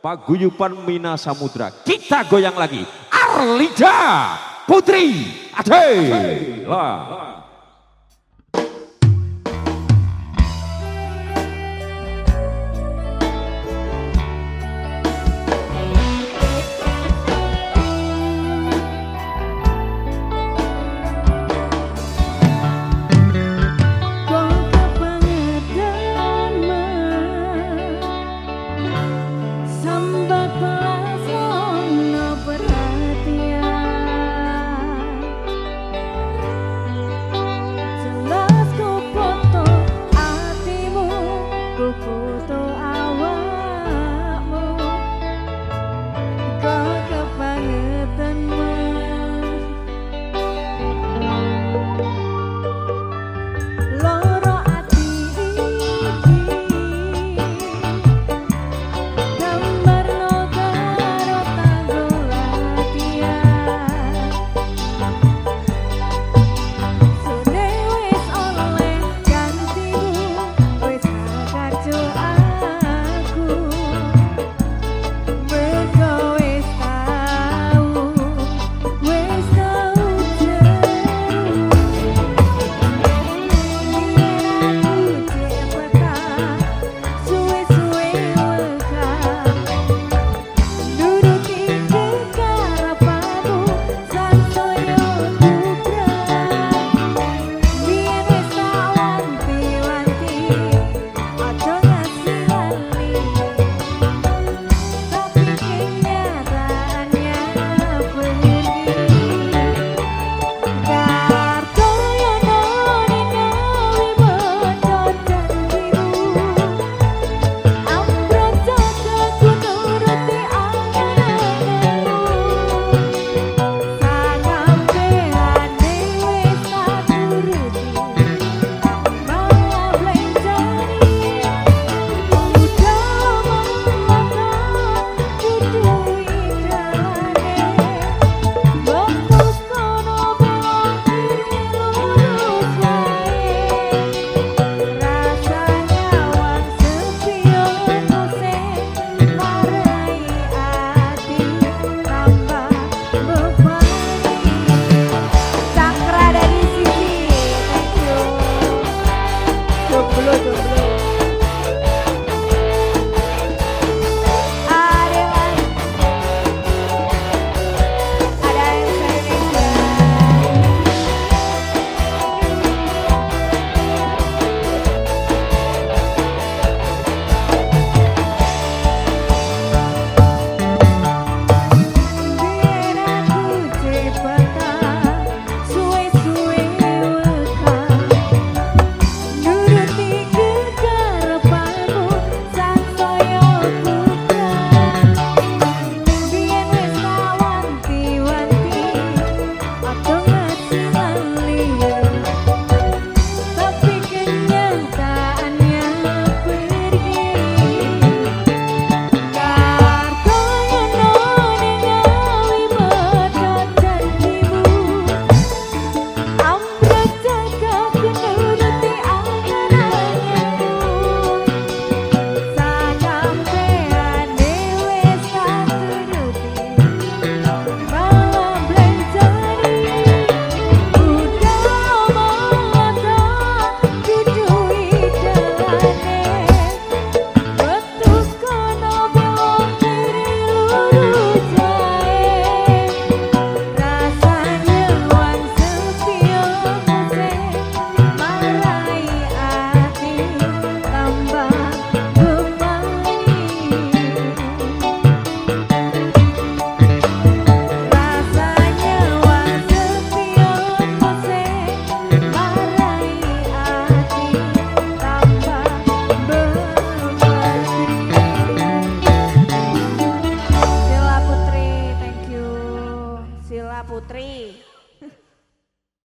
Paguyupan Mina Samudra. Kita goyang lagi. Arlida Putri Adela. lah.